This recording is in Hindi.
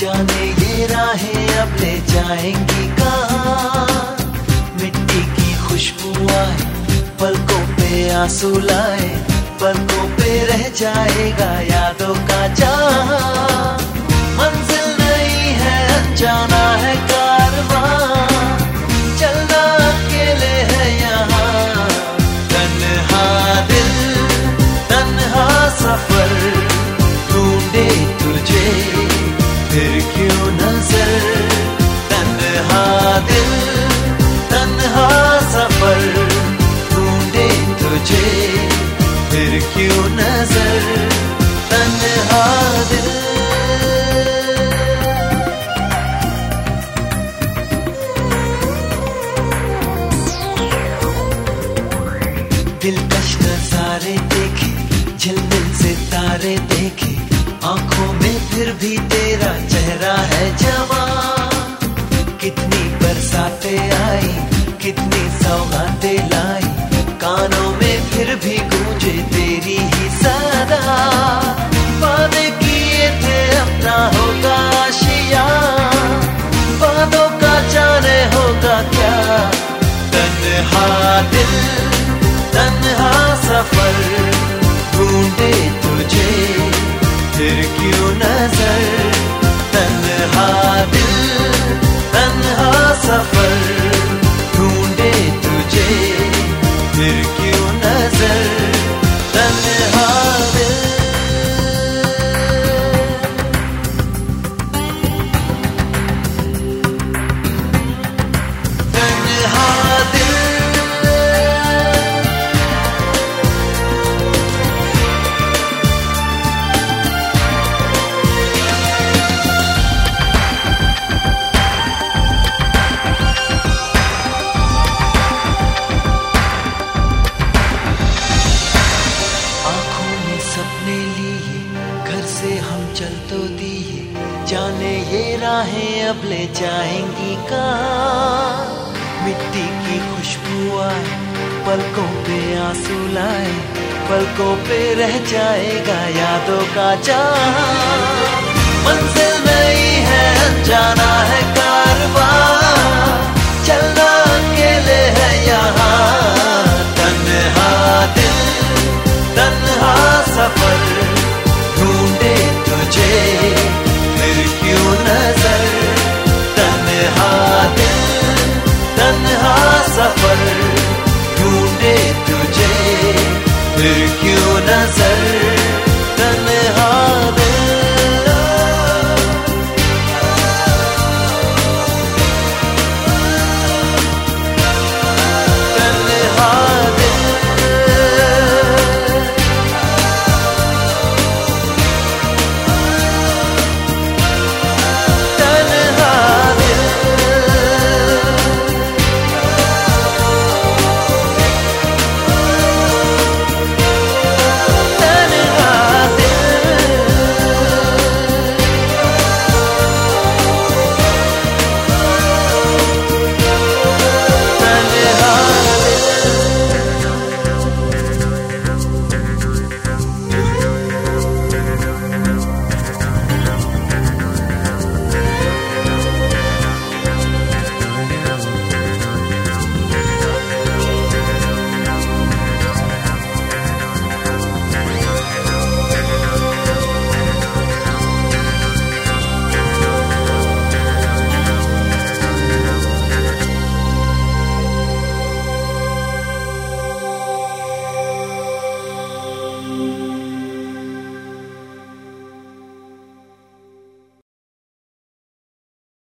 जाने ये राहें अब ले जाएँगी कहाँ? मिट्टी की खुशबू आए, पलकों पे आँसू लाए, पलकों पे रह जाएगा यादों का जहाँ। तुझे फिर क्यों नज़र तन्हा दिल? दिलकश नजारे देखे, झिलमिल से तारे देखे, आँखों में फिर भी तेरा चेहरा है जवा कितनी बरसाते आई में सपने लिए घर से हम चल तो दिए। जाने ये राहें अब ले जाएँगी कहाँ? मिट्टी की खुशबू आए, पलकों पे आँसू लाए, पलकों पे रह जाएगा यादों का जहाँ मंजिल नहीं है, जाना है कारवां क्यों नज़र